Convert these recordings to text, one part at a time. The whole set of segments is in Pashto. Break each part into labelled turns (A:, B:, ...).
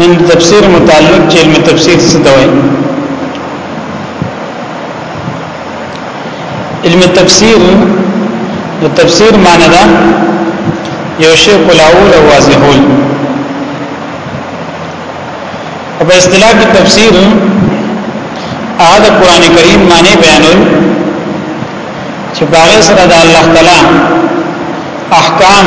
A: نن تفسیر متعلق چې علم تفسیر څه ته وایي علم تفسیر د تفسیر معنی دا یو شی کلاول او واضحول او په اصطلاح کې تفسیر اعاد قران کریم معنی بیانول چې باغ سره د الله تعالی احکام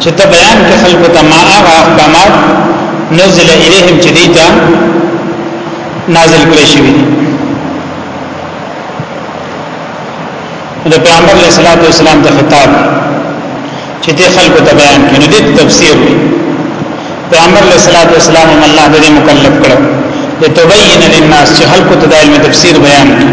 A: چې ته بیان کې خلکو ته ما هغه احکامات نزل الیهم چې دی ته نازل کړی شوی دی د پیغمبر علیه الصلاۃ والسلام د خطاب چې ته خلکو ته بیان کړي د تفسیر پیغمبر علیه الصلاۃ والسلام الله دې مکلف کړو لتبین للناس چې خلکو ته د علم تفسیر بیان کړي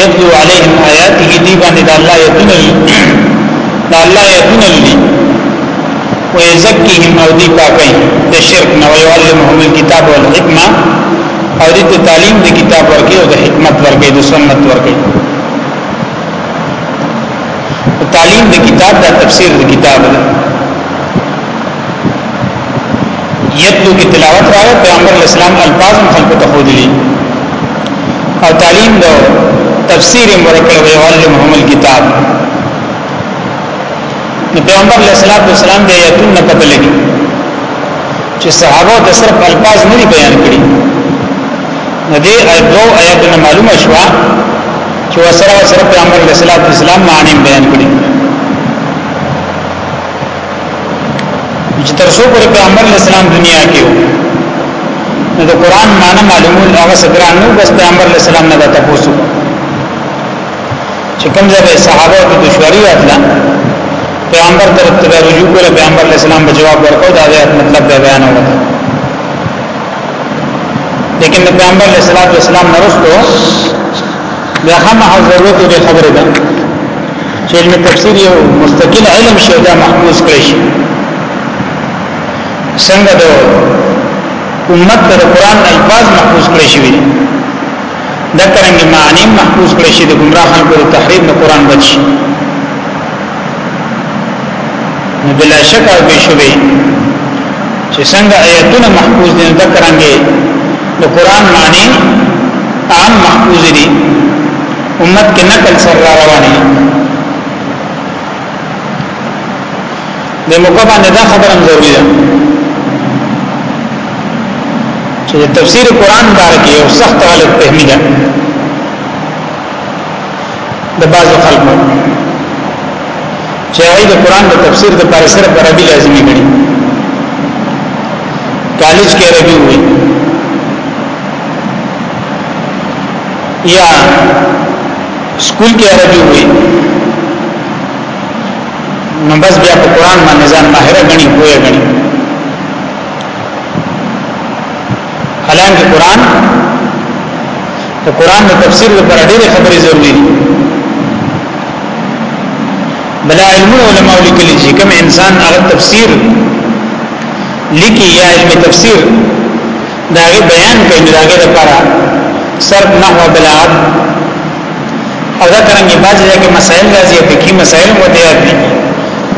A: یتلو علیهم آیاته دی باندې د الله یتونه د الله یتونه لولي او یزکیهم او دی پاکي د شرک نه ويعلمهم الكتاب والحکمه او دې ته تعلیم د کتاب ورکې او د حکمت ورکې د سنت ورکې تعلیم د کتاب د تفسیر د کتاب ده یتلو کې تلاوت راغی پیغمبر اسلام الفاظ خلق ته خودلی او تعلیم دو تفسیر مرکل وی علمهم الكتاب نو پیغمبر علیہ الصلوۃ والسلام د آیاتونو نه پته لګي چې صحابه د صرف الفاظ نه بیان کړي نو دې ایتو آیاتونه معلومه شو چې وسره وسره پیغمبر علیہ الصلوۃ والسلام معنی بیان کړي چې تر څو پر پیغمبر اسلام دنیا کې وو نو د قران معنی معلومول هغه سګران نو بس پیغمبر اسلام نه وته پوسو چې کوم ځای صحابه د دشواری واتله پیغمبر طرف ته رجوع کړو پیغمبر اسلام په جواب ورکړ دا آیات مطلب به بیان وکړ لیکن پیغمبر اسلام نه رسول بیا هم ضرورت دې خبره ده چې علم تفسیر یو مستقل علم شي دا محفوظ کړی شي څنګه د امت د قران الفاظ محفوظ کړی شي دا څنګه معنی محفوظ کړی شي د ګمراه خلکو تحریف د قران بچي نو بلا شک او بشبه چې څنګه آیاتونه محفوظ دي نو کرانګي د قران معنی عام محفوظ دي امت کې نقل سره روانه د موقع باندې دا خبره هم ضروري ده چې تفسیر قران بارکه یو سخت غلط فهمي ده د بعض خلکو چې هغه د قران د تفسیر د پر سره پر عربي لازمي غني کالج کې عربي وي یا سکول کې عربي وي نو بس بیا په قران باندې ځان ماهر غني کوی غني حالانکه قران د قران د تفسیر لپاره ډېرې خبرې ضروري دي بل علم علماء لیکلي چې کوم انسان هغه تفسیر لیکي یا علم تفسیر دا غي بیان کوي دا غي لپاره صرف نحو بلاغت او دا څنګه بعضی ځکه مسائل راځي په کې مسائل مو دی یاد دي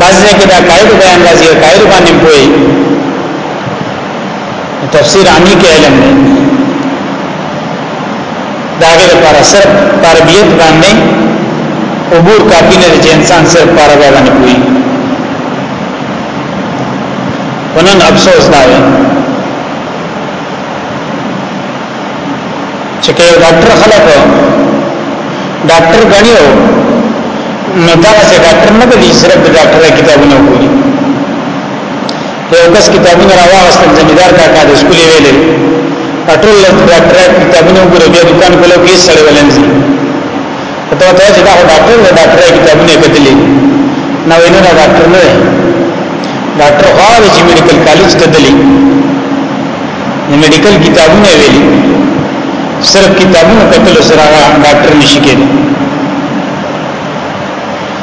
A: بعضی ځکه دا قاعده بیان راځي قاعده باندې پوي تفسیر عامی کې علم دی دا هغه لپاره صرف تربیت باندې عبور کافی نه چې انسان صرف پاره باندې کوي ونن افسوس دا وي چې کې ډاکټر خلک ډاکټر غنیو نو دا څه ډاکټر نه دی صرف ډاکټر کتابونه کوي د یو کس کتابونه راوغستل زمیدار کاکا د سکول ویلې پټول د ډاکټر کتابونه وګوره بیا دکان کولو کې سړی ولنځي ته ته چې دا ډاکټر د ډاکټر کتابونه کتلې نو وینه دا ډاکټر نه ډاکټر غواړي چې میډیکل کالج ته دلی نو میډیکل کتابونه ویلي صرف کتابونه کتل سره ډاکټر نشي کېدی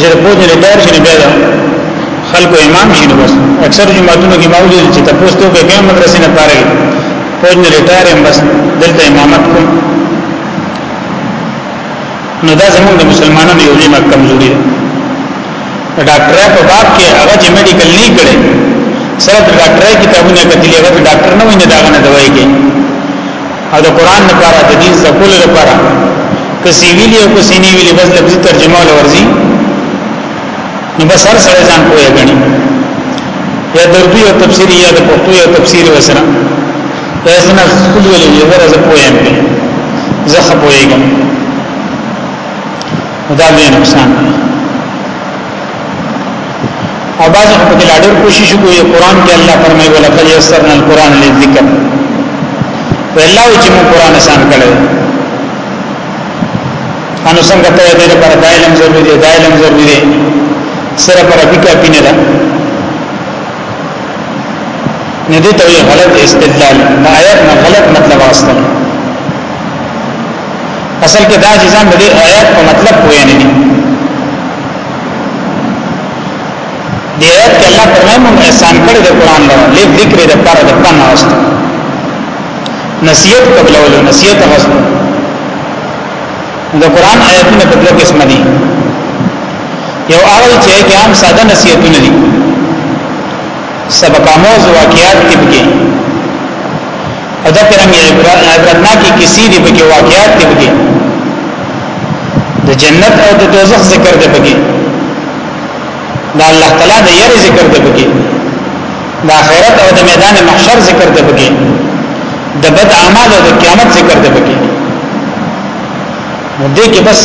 A: چې په دې لار شي بیا خلکو امام شي نو بس اکثر جماعتونو کې موجود چې تاسو ته کې کوم مدرسې نه پاره په دې لار هم بس دلته امامت کوم نو دا زموږ د مسلمانانو یو نیمه کمزوري ده ډاکټر په باب کې هغه چې میډیکل نه کړي صرف ډاکټر کتابونه کتلې هغه ډاکټر نه ویني دا غنه دوايي کوي او د قران لپاره د دین زکول لپاره کسی ویلی او کسی نه ویلی بس لفظي ترجمه ول ورزي نو بس هر سره ځان کوی غني یا دردو یو تفسیر یا د پښتو یو تفسیر وسره یا سنا خپل ویلی یو ورځ پویم به زه خپویګم دا به نقصان دی او بعض په کې لاډر کوشش کوي قران کې الله فرمایي ولقد يسرنا القران للذکر الله چې موږ قران آسان کړو انو څنګه ته دې پر دایلم ضروري دی دایلم ضروري دی سره پر بکا پینه ده نه دې ته غلط استدلال دا آیات نه غلط مطلب واستل اصل کې دا چې ځان د دې آیات په مطلب پوه نه دي د آیات کې الله فرمایي موږ احسان کړی د قران له لیک ذکر د پر د پن واست نصیحت قبل ول نصیحت واست د قران آیاتونه په دوه قسم دي یو اول چې کې هم ساده نصیحتونه دي سبق آموز واقعات کې او دا ترنګ عبرتناکی کسی دی پکی واقعات دی پکی د جنت او د دوزخ ذکر دی پکی دا الله تعالی د یری ذکر دی پکی د آخرت او د میدان محشر ذکر دی پکی د بد اعمال او د قیامت ذکر دی پکی نو دې کې بس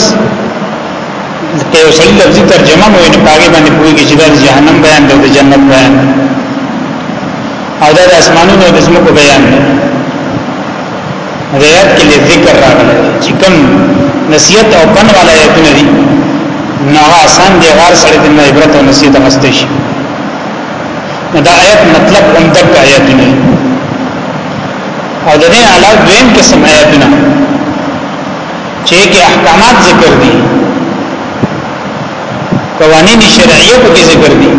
A: ته یو صحیح لفظي ترجمه مو یې پاګې باندې پوری کې چې د جهنم بیان دی او د جنت بیان دی او دا د اسمانونو د زمکو بیان دی غیات کې ذکر راغلی چې کوم نصیحت او پن والا آیتونه دي نو آسان دی غار سره د عبرت او نصیحت غستې شي دا آیت مطلب هم د آیت نه او د دې علاوه دویم قسم آیتونه چې کې احکامات ذکر دي قوانین شرعیه په کې ذکر دي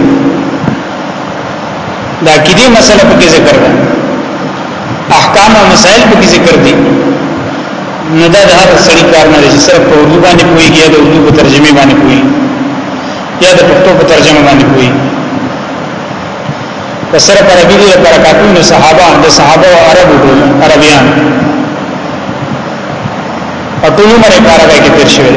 A: دا کیدی مسله په ذکر ده احکام او مسائل په ذکر دي نو دا د هر سړي کار نه دی صرف په اردو باندې کویږي یا د اردو په ترجمه باندې کوي یا د پښتو په ترجمه باندې کوي که صرف عربي دي پر کاتون صحابه د صحابه او عربو ټول عربيان په ټول عمر کارګه کې تیر شوی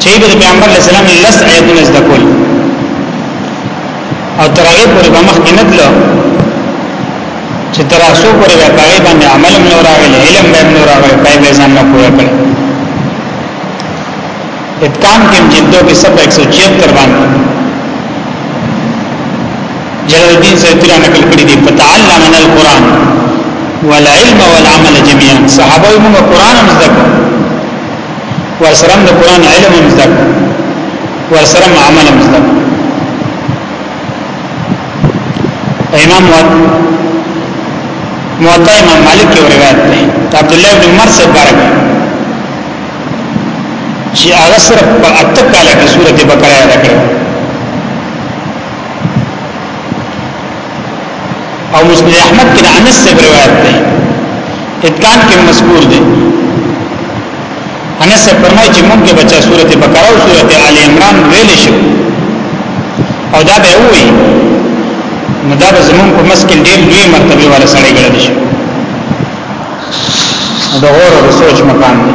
A: چې د پیغمبر اسلام لس آیتونه زده کول او تر هغه پورې به مخکې نه تلو چې تر اوسه پورې به هغه باندې عمل نه راغلی علم به نه راغلی پای به ځان نه پوهه کړ اتکام کې جلدو کې سب 176 باندې جلال الدین سیدرا نقل کړی دی فتعلم من القرآن والعلم والعمل جميعا صحابه موږ قرآن هم زده کړو ورسره د قران علم هم زده ورسره عمل هم زده امام موطا امام مالک یو روایت دی عبد الله بن عمر سے بارک چې هغه سره په اته کال کې سورته بقره یاد کړو او مسند احمد کې د انس سے روایت ده اتقان کې مذکور ده انس سے فرمایي چې مونږ بچا سورته بقره او سورته ال عمران ویل شو او دا به وي نو دا به زمونږ په مسکل ډېر لوی مرتبه والا سړی ګرځي شي د غور او سوچ مقام دی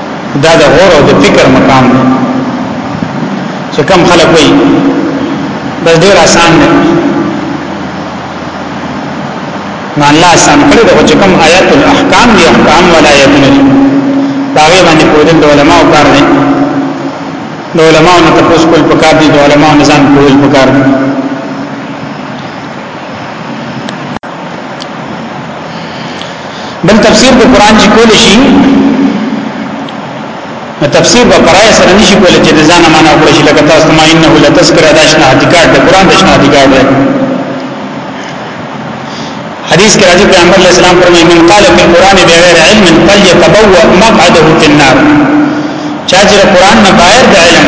A: دا د غور او د فکر مقام دی چې کم خلک وي بس ډیر آسان دی نو الله آسان کړی دا چې کم آیات الاحکام دی احکام ولا آیاتونه دي باغې باندې پوهدل د علماو کار دی د علماو نه تاسو کول پکار دي د علماو نظام کول پکار دي بل تفسیر د قران چې کول شي نو تفسیر به پرای سره نشي کول چې د ځانه معنا وکړي چې لکه تاسو ما انه لا تذکر داشنا ادکار د قران داشنا ادکار دی حدیث کې راځي پیغمبر علیه السلام فرمایي من قال فی القران بغیر علم فليتبوأ مقعده فی النار چا چې قران نه بایر د علم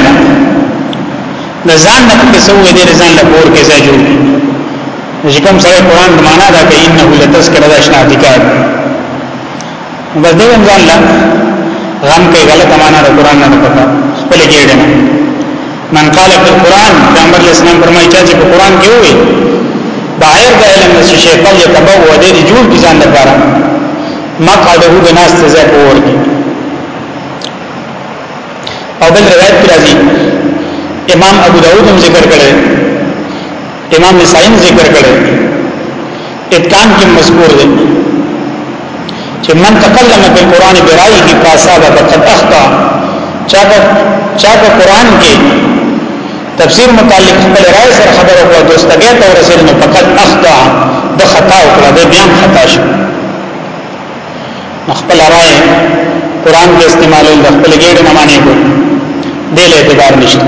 A: نه ځان نه پکې سوې دې ځان له پور کې ځای جوړ چې کوم سره قران د معنا دا کوي انه لتذکرہ د اشنا ذکر بس دې هم ځان لا غم کې غلط معنا د قران نه پکا خپل کېږي نه من قال فی القران پیغمبر اسلام فرمایي چې په قران کې وي بایر د علم د شیخ په یتبو و دې جوړ دي ځان لپاره مقعده د ناس ته ځای ورګي او بل روایت کې راځي امام ابو داود هم ذکر کړی امام نسائی ذکر کړی اتقان کې مذکور دی چې من تکلم بالقران برایه فاصاب فقد اخطا چا چا قرآن کې تفسیر متعلق خپل رائے سره خبره وکړه دوستګه ته ورسېل نو فقط اخطا د خطا وکړه د بیان خطا شو خپل رائے قرآن کې استعمالول د خپل ګډ نه معنی کو دل اعتبار نشته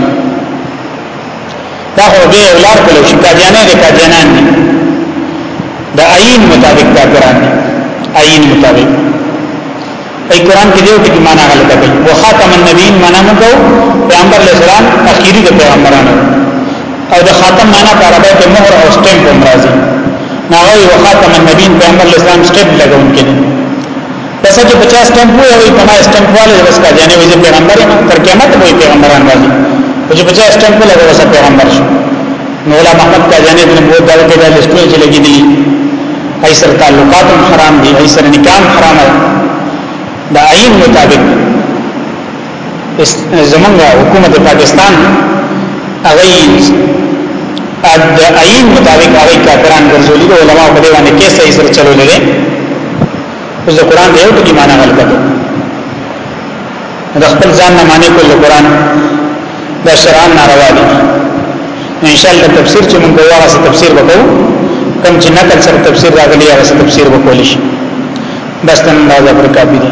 A: دا خو به اولار کول شي کاجانه دي کاجانان دي د عین مطابق دا قران دی عین مطابق ای قران کې دیو ټکی معنا غلطه کوي او خاتم النبیین معنا مو کو پیغمبر علیہ السلام اخیری د پیغمبرانو او د خاتم معنا په عربی کې مهر او سټمپ هم راځي نو او خاتم النبیین پیغمبر علیہ السلام سټمپ لګون کړي پس چې په چا سټمپ وي او په ما سټمپ والے بس کا جانې وځي پیغمبر ما تر قیامت به پیغمبران راځي چې په چا سټمپ له وسه پیغمبر شو نو لا محمد کا جانې د نبوت دغه کې د لسټون چې لګي دي ایسر تعلقات حرام دي ایسر نکاح حرام دي دا عین مطابق زمونږ حکومت پاکستان هغه د عین مطابق هغه کافران ګرځولي علماء په دې باندې کیسه یې سره چلولې اوس د قران یو ټکی معنی غلطه ده د خپل ځان نه معنی کول قران دا شرعاً ناروا دي ان شاء الله تفسیر چې موږ وایو هغه تفسیر وکړو کوم چې نقل سره تفسیر راغلی هغه تفسیر وکول شي بس تن دا پر کافي دي